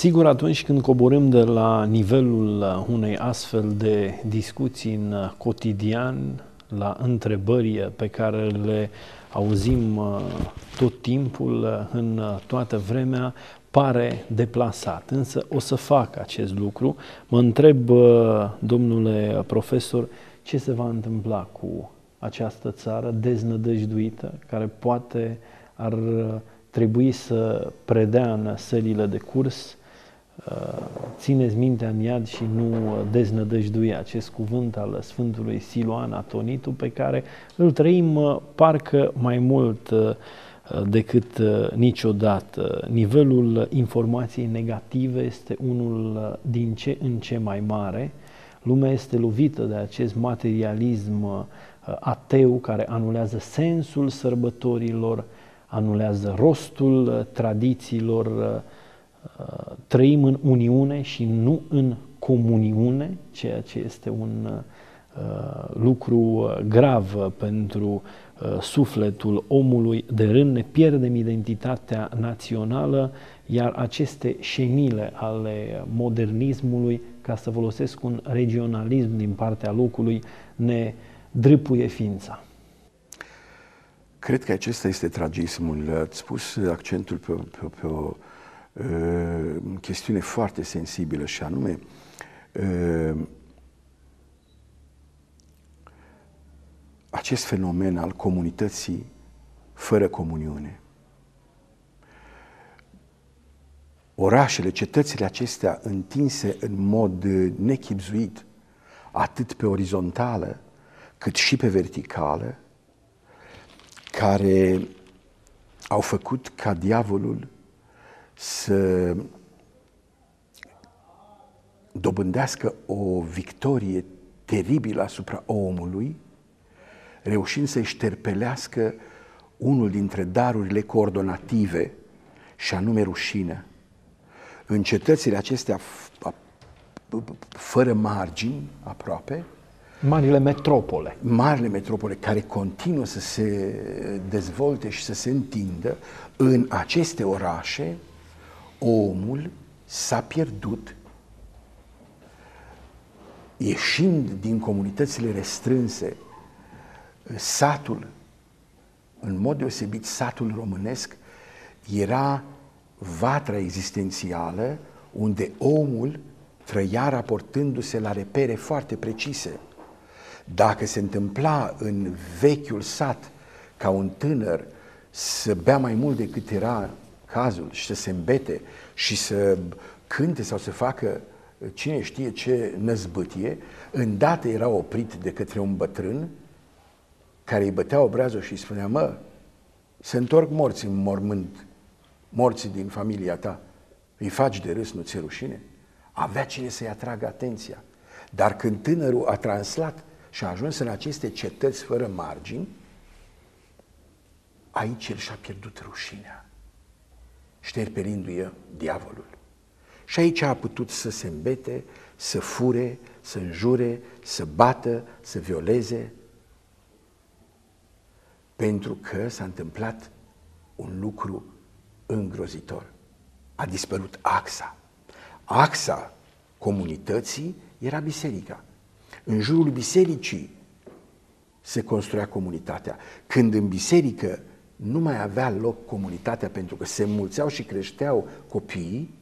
Sigur, atunci când coborâm de la nivelul unei astfel de discuții în cotidian, la întrebări pe care le auzim uh, tot timpul, uh, în uh, toată vremea, pare deplasat. Însă o să fac acest lucru. Mă întreb, domnule profesor, ce se va întâmpla cu această țară deznădăjduită, care poate ar trebui să predea în sălile de curs țineți mintea în iad și nu deznădăjdui acest cuvânt al Sfântului Siloan Atonitu pe care îl trăim parcă mai mult uh, decât uh, niciodată. Nivelul informației negative este unul uh, din ce în ce mai mare. Lumea este lovită de acest materialism ateu care anulează sensul sărbătorilor, anulează rostul tradițiilor, trăim în uniune și nu în comuniune, ceea ce este un uh, lucru uh, grav pentru uh, sufletul omului de rând, ne pierdem identitatea națională, iar aceste șenile ale modernismului, ca să folosesc un regionalism din partea locului, ne drâpuie ființa. Cred că acesta este tragismul. Ați pus accentul pe, pe, pe o chestiune foarte sensibilă și anume acest fenomen al comunității fără comuniune. Orașele, cetățile acestea întinse în mod nechipzuit, atât pe orizontală, cât și pe verticală, care au făcut ca diavolul să dobândească o victorie teribilă asupra omului, reușind să-i șterpelească unul dintre darurile coordonative, și anume rușinea. În cetățile acestea fără margini aproape, Marile metropole. Marile metropole care continuă să se dezvolte și să se întindă în aceste orașe, omul s-a pierdut ieșind din comunitățile restrânse, satul, în mod deosebit satul românesc, era vatra existențială unde omul trăia raportându-se la repere foarte precise. Dacă se întâmpla în vechiul sat ca un tânăr să bea mai mult decât era cazul și să se îmbete și să cânte sau să facă cine știe ce năzbâtie, îndată era oprit de către un bătrân care îi bătea obrazul și îi spunea, mă, se întorc morți în mormânt, morții din familia ta, îi faci de râs, nu ți rușine? Avea cine să-i atragă atenția. Dar când tânărul a translat și a ajuns în aceste cetăți fără margini, aici el și-a pierdut rușinea șterpelindu-i diavolul. Și aici a putut să se îmbete, să fure, să înjure, să bată, să violeze, pentru că s-a întâmplat un lucru îngrozitor. A dispărut axa. Axa comunității era biserica. În jurul bisericii se construia comunitatea. Când în biserică nu mai avea loc comunitatea pentru că se mulțeau și creșteau copiii,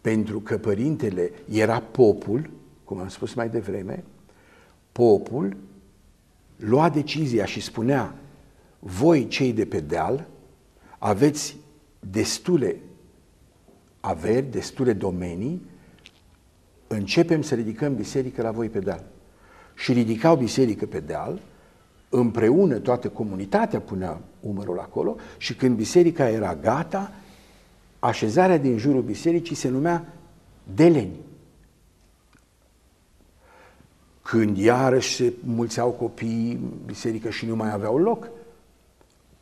pentru că părintele era popul, cum am spus mai devreme, popul lua decizia și spunea, voi cei de pe deal aveți destule averi, destule domenii, începem să ridicăm biserică la voi pe deal. Și ridicau biserică pe deal, împreună toată comunitatea punea umărul acolo și când biserica era gata, așezarea din jurul bisericii se numea deleni. Când iarăși se mulțeau copiii biserică și nu mai aveau loc,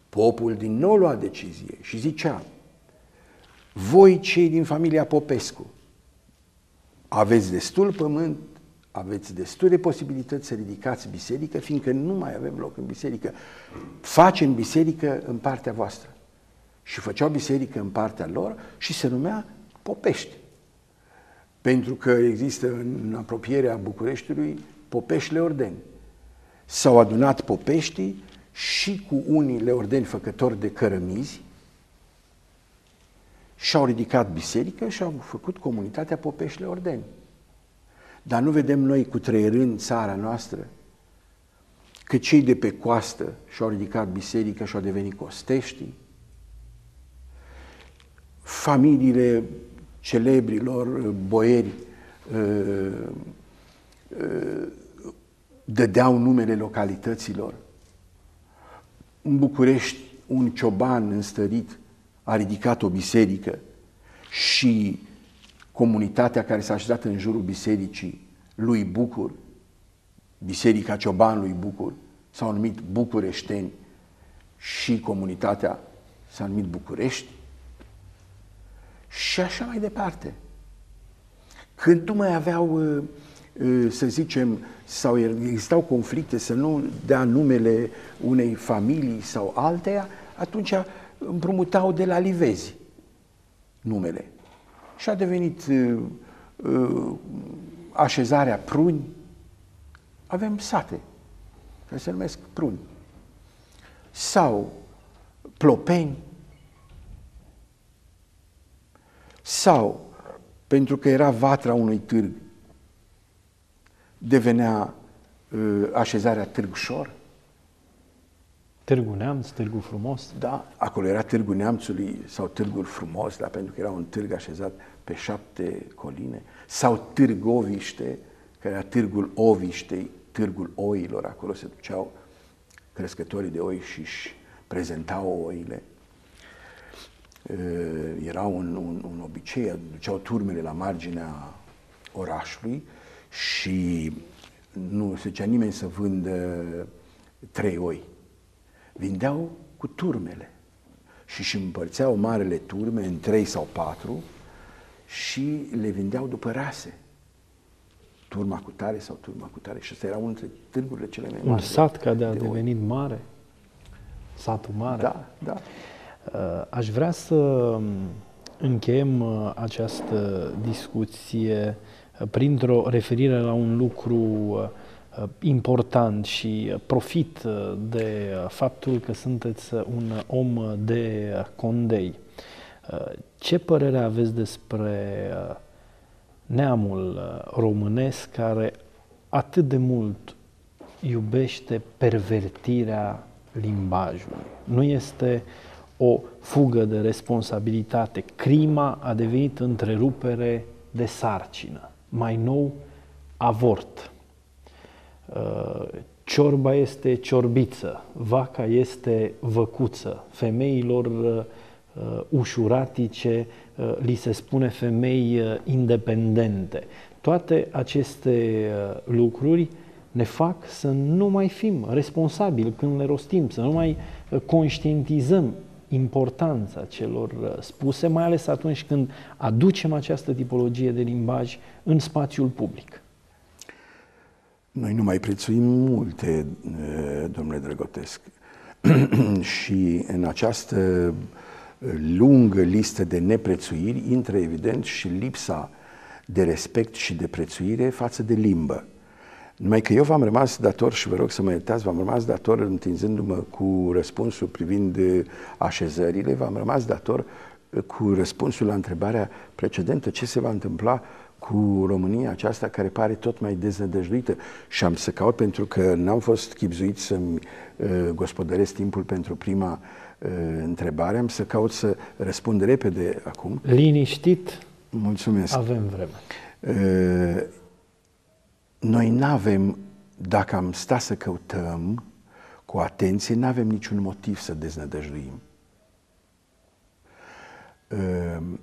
popul din nou lua decizie și zicea, voi cei din familia Popescu aveți destul pământ aveți destule posibilități să ridicați biserică, fiindcă nu mai avem loc în biserică. Facem biserică în partea voastră. Și făceau biserică în partea lor și se numea popești. Pentru că există în apropierea Bucureștiului popești leordeni. S-au adunat popeștii și cu unii leordeni făcători de cărămizi și-au ridicat biserică și au făcut comunitatea popești leordeni. Dar nu vedem noi cu trăierând țara noastră că cei de pe coastă și-au ridicat biserică și au devenit costești, familiile celebrilor boieri uh, uh, dădeau numele localităților. În București, un cioban înstărit a ridicat o biserică și comunitatea care s-a așezat în jurul bisericii lui Bucur, Biserica Ciobanului Bucur, s-au numit Bucureșteni și comunitatea s-a numit București și așa mai departe. Când nu mai aveau, uh, uh, să zicem, sau existau conflicte să nu dea numele unei familii sau alteia, atunci împrumutau de la livezi numele. Și a devenit uh, uh, așezarea pruni. Avem sate care se numesc pruni. Sau plopeni. Sau, pentru că era vatra unui târg, devenea uh, așezarea Târgușor. Târgul Neamț, Târgul Frumos? Da, acolo era Târgul Neamțului sau Târgul Frumos, da, pentru că era un târg așezat pe șapte coline. Sau Târgoviște, care era Târgul Oviștei, Târgul Oilor, acolo se duceau crescătorii de oi și își prezentau oile. Era un, un, un obicei, duceau turmele la marginea orașului și nu se zicea nimeni să vândă trei oi. Vindeau cu turmele și își împărțeau marele turme în trei sau patru și le vindeau după rase. Turma cu tare sau turma cu tare. Și ăsta era unul dintre târgurile cele mai mari. Un sat care a de devenit oi. mare. Satul mare. Da, da. Uh, aș vrea să încheiem uh, această discuție printr-o referire la un lucru uh, important și profit uh, de faptul că sunteți un om de condei. Uh, ce părere aveți despre neamul românesc care atât de mult iubește pervertirea limbajului? Nu este o fugă de responsabilitate. Crima a devenit întrerupere de sarcină mai nou avort. Uh, ciorba este ciorbiță, vaca este văcuță, femeilor uh, ușuratice uh, li se spune femei independente. Toate aceste lucruri ne fac să nu mai fim responsabili când le rostim, să nu mai conștientizăm importanța celor uh, spuse, mai ales atunci când aducem această tipologie de limbaj în spațiul public. Noi nu mai prețuim multe, uh, domnule Drăgotesc. și în această uh, lungă listă de neprețuiri intră evident și lipsa de respect și de prețuire față de limbă. Numai că eu v-am rămas dator și vă rog să mă iertați, v-am rămas dator întinzându-mă cu răspunsul privind așezările, v-am rămas dator cu răspunsul la întrebarea precedentă, ce se va întâmpla cu România aceasta care pare tot mai deznădăjduită și am să caut pentru că n-am fost chipzuit să-mi uh, gospodăresc timpul pentru prima uh, întrebare, am să caut să răspund repede acum. Liniștit. Mulțumesc. Avem vreme. Uh, noi nu avem, dacă am sta să căutăm cu atenție, nu avem niciun motiv să deznădăjduim. Ehm,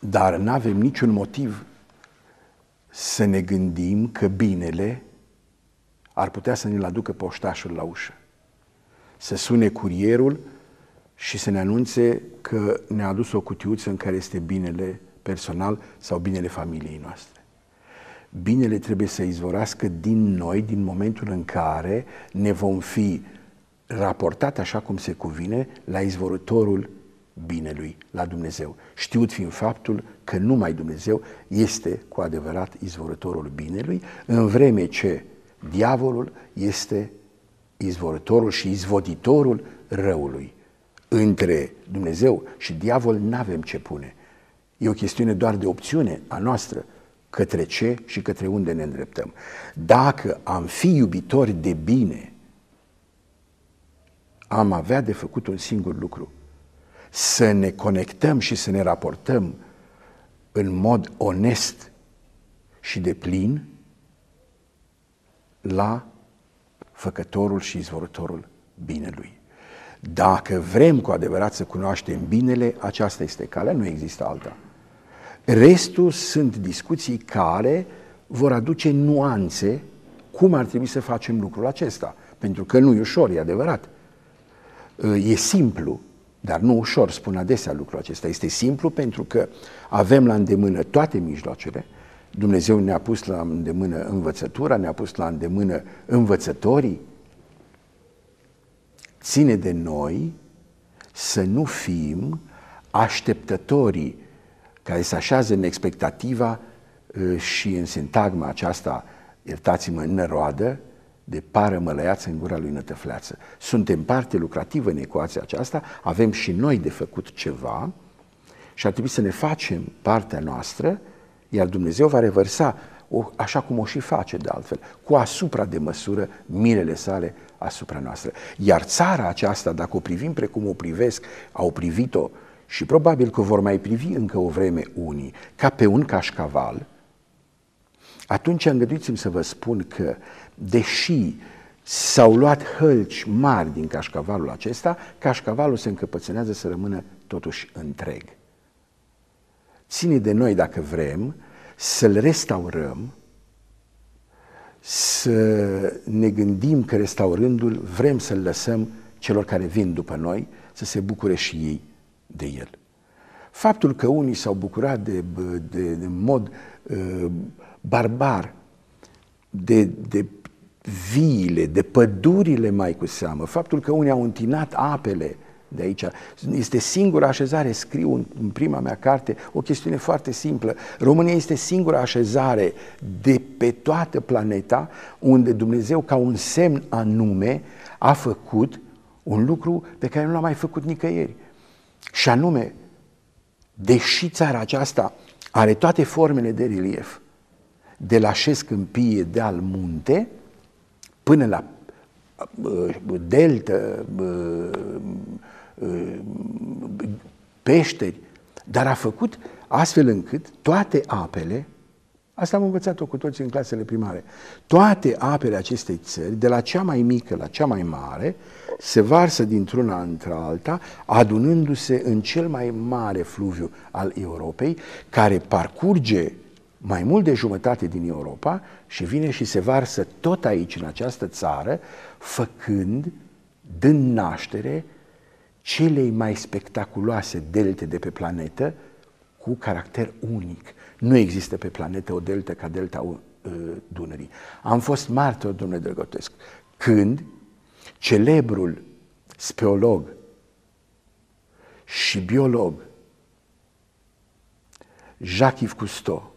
dar nu avem niciun motiv să ne gândim că binele ar putea să ne-l aducă poștașul la ușă. Să sune curierul și să ne anunțe că ne-a adus o cutiuță în care este binele personal sau binele familiei noastre binele trebuie să izvorască din noi, din momentul în care ne vom fi raportat așa cum se cuvine la izvorătorul binelui la Dumnezeu, știut fiind faptul că numai Dumnezeu este cu adevărat izvorătorul binelui, în vreme ce diavolul este izvorătorul și izvoditorul răului. Între Dumnezeu și diavol nu avem ce pune. E o chestiune doar de opțiune a noastră către ce și către unde ne îndreptăm. Dacă am fi iubitori de bine, am avea de făcut un singur lucru, să ne conectăm și să ne raportăm în mod onest și de plin la făcătorul și izvorătorul binelui. Dacă vrem cu adevărat să cunoaștem binele, aceasta este calea, nu există alta. Restul sunt discuții care vor aduce nuanțe cum ar trebui să facem lucrul acesta. Pentru că nu e ușor, e adevărat. E simplu, dar nu ușor, spun adesea lucrul acesta. Este simplu pentru că avem la îndemână toate mijloacele, Dumnezeu ne-a pus la îndemână învățătura, ne-a pus la îndemână învățătorii. Ține de noi să nu fim așteptătorii care se așează în expectativa uh, și în sintagma aceasta, iertați-mă, năroadă, de pară mălăiață în gura lui nătăfleață. Suntem parte lucrativă în ecuația aceasta, avem și noi de făcut ceva și ar trebui să ne facem partea noastră, iar Dumnezeu va revărsa, o, așa cum o și face de altfel, cu asupra de măsură mirele sale asupra noastră. Iar țara aceasta, dacă o privim precum o privesc, au privit-o și probabil că vor mai privi încă o vreme unii, ca pe un cașcaval, atunci îngăduiți-mi să vă spun că, deși s-au luat hălci mari din cașcavalul acesta, cașcavalul se încăpățânează să rămână totuși întreg. Ține de noi, dacă vrem, să-l restaurăm, să ne gândim că restaurându-l vrem să-l lăsăm celor care vin după noi să se bucure și ei de el. Faptul că unii s-au bucurat de, de, de mod uh, barbar de, de viile, de pădurile mai cu seamă, faptul că unii au întinat apele de aici, este singura așezare, scriu în, în prima mea carte, o chestiune foarte simplă. România este singura așezare de pe toată planeta unde Dumnezeu, ca un semn anume, a făcut un lucru pe care nu l-a mai făcut nicăieri. Și anume, deși țara aceasta are toate formele de relief, de la șes câmpie de al munte până la uh, delta, uh, uh, peșteri, dar a făcut astfel încât toate apele, asta am învățat-o cu toții în clasele primare, toate apele acestei țări, de la cea mai mică la cea mai mare, se varsă dintr-una într-alta, adunându-se în cel mai mare fluviu al Europei, care parcurge mai mult de jumătate din Europa și vine și se varsă tot aici, în această țară, făcând, dând naștere celei mai spectaculoase delte de pe planetă cu caracter unic. Nu există pe planetă o delta ca delta uh, Dunării. Am fost martor, domnule Drăgotesc, când celebrul speolog și biolog Jacques Cousteau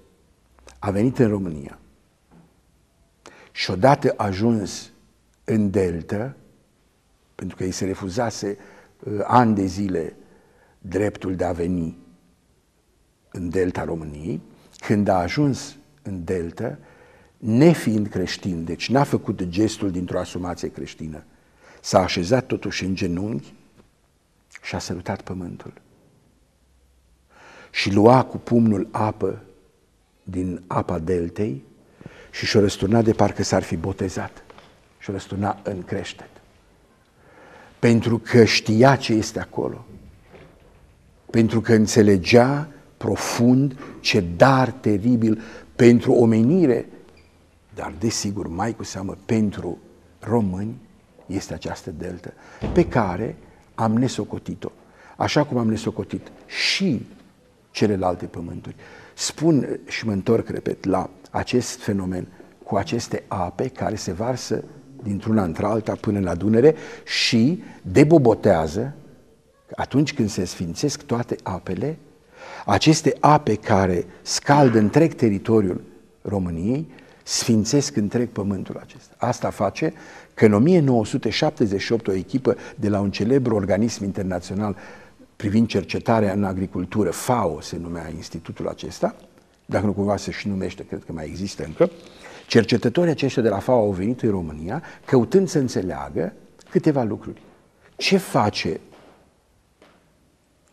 a venit în România și odată ajuns în Delta, pentru că îi se refuzase uh, ani de zile dreptul de a veni în Delta României, când a ajuns în Delta, nefiind creștin, deci n-a făcut gestul dintr-o asumație creștină, s-a așezat totuși în genunchi și a sărutat pământul. Și lua cu pumnul apă din apa deltei și și-o răsturna de parcă s-ar fi botezat. Și-o răsturna în creștet. Pentru că știa ce este acolo. Pentru că înțelegea profund ce dar teribil pentru omenire, dar desigur mai cu seamă pentru români, este această deltă pe care am nesocotit-o, așa cum am nesocotit și celelalte pământuri. Spun și mă întorc, repet, la acest fenomen cu aceste ape care se varsă dintr-una într-alta până la Dunăre și debobotează, Atunci când se sfințesc toate apele, aceste ape care scaldă întreg teritoriul României, sfințesc întreg pământul acesta. Asta face că în 1978 o echipă de la un celebru organism internațional privind cercetarea în agricultură, FAO se numea institutul acesta, dacă nu cumva se și numește, cred că mai există încă, cercetătorii aceștia de la FAO au venit în România căutând să înțeleagă câteva lucruri. Ce face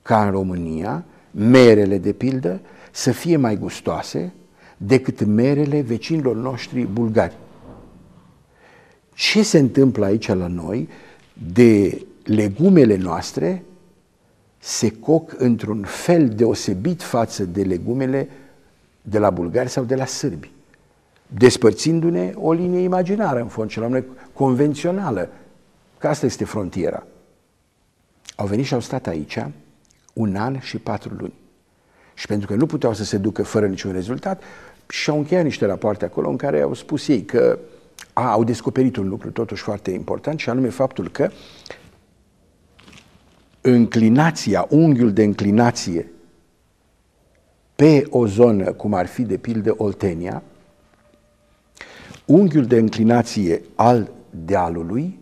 ca în România merele, de pildă, să fie mai gustoase decât merele vecinilor noștri bulgari? Ce se întâmplă aici la noi de legumele noastre se coc într-un fel deosebit față de legumele de la bulgari sau de la sârbi, despărțindu-ne o linie imaginară, în fond, ce la convențională, că asta este frontiera. Au venit și au stat aici un an și patru luni. Și pentru că nu puteau să se ducă fără niciun rezultat, și-au încheiat niște rapoarte acolo în care au spus ei că a, au descoperit un lucru totuși foarte important și anume faptul că înclinația, unghiul de înclinație pe o zonă, cum ar fi de pildă Oltenia, unghiul de înclinație al dealului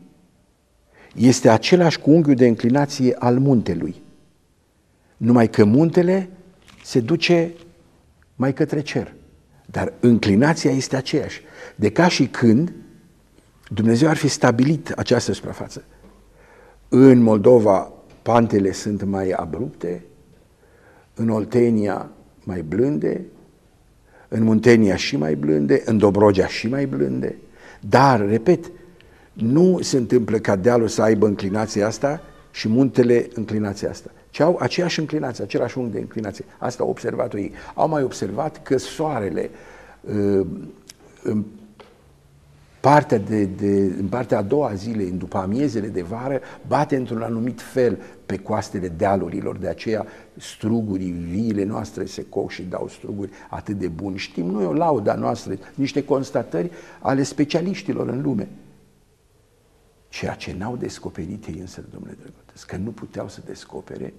este același cu unghiul de înclinație al muntelui. Numai că muntele se duce mai către cer. Dar înclinația este aceeași. De ca și când Dumnezeu ar fi stabilit această suprafață. În Moldova pantele sunt mai abrupte, în Oltenia mai blânde, în Muntenia și mai blânde, în Dobrogea și mai blânde. Dar, repet, nu se întâmplă ca dealul să aibă înclinația asta și muntele înclinația asta, ci au aceeași înclinație, același unghi de înclinație. Asta au observat ei. Au mai observat că soarele uh, în partea, de, de, în partea a doua zile, în după amiezele de vară, bate într-un anumit fel pe coastele dealurilor, de aceea strugurii, viile noastre se coc și dau struguri atât de buni. Știm, nu e o lauda noastră, niște constatări ale specialiștilor în lume. Ceea ce n-au descoperit ei însă, domnule Drăgătăs, că nu puteau să descopere,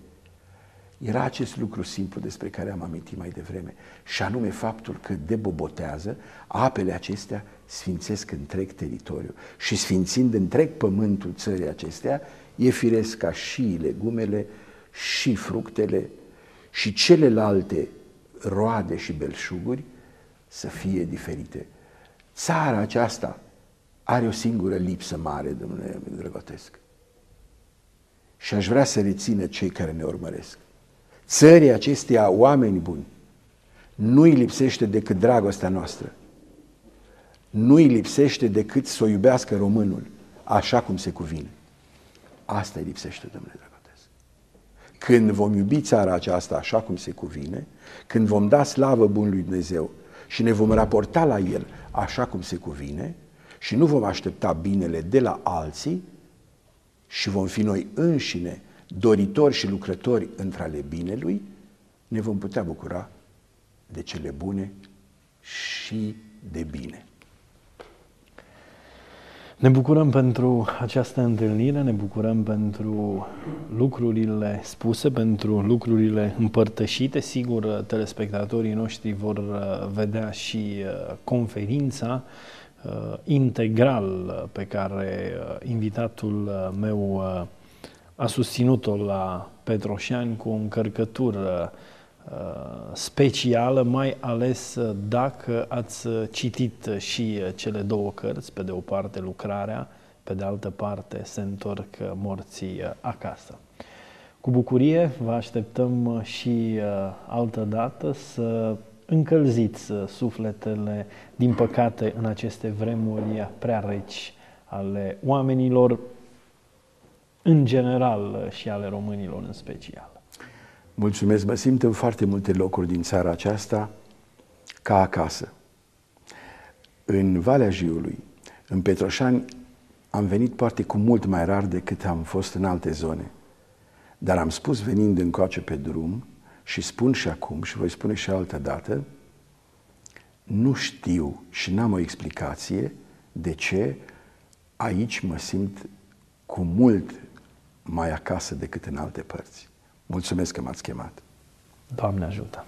era acest lucru simplu despre care am amintit mai devreme, și anume faptul că debobotează, apele acestea sfințesc întreg teritoriu și sfințind întreg pământul țării acestea, e firesc ca și legumele, și fructele, și celelalte roade și belșuguri să fie diferite. Țara aceasta are o singură lipsă mare, domnule Drăgotesc. Și aș vrea să rețină cei care ne urmăresc. Țării acesteia oameni buni nu îi lipsește decât dragostea noastră. Nu îi lipsește decât să o iubească românul, așa cum se cuvine. Asta îi lipsește, domnule Dragotez. Când vom iubi țara aceasta așa cum se cuvine, când vom da slavă bunului Dumnezeu și ne vom raporta la El așa cum se cuvine și nu vom aștepta binele de la alții și vom fi noi înșine doritori și lucrători între ale binelui, ne vom putea bucura de cele bune și de bine. Ne bucurăm pentru această întâlnire, ne bucurăm pentru lucrurile spuse, pentru lucrurile împărtășite. Sigur, telespectatorii noștri vor uh, vedea și uh, conferința uh, integral pe care invitatul meu a susținut-o la Petroșani cu o încărcătură uh, specială, mai ales dacă ați citit și cele două cărți, pe de o parte lucrarea, pe de altă parte se întorc morții acasă. Cu bucurie vă așteptăm și uh, altă dată să încălziți sufletele, din păcate, în aceste vremuri prea reci ale oamenilor, în general și ale românilor în special. Mulțumesc, mă simt în foarte multe locuri din țara aceasta ca acasă. În Valea Jiului, în Petroșani, am venit poate cu mult mai rar decât am fost în alte zone. Dar am spus venind încoace pe drum și spun și acum și voi spune și altă dată, nu știu și n-am o explicație de ce aici mă simt cu mult mai acasă decât în alte părți. Mulțumesc că m-ați chemat. Doamne ajută!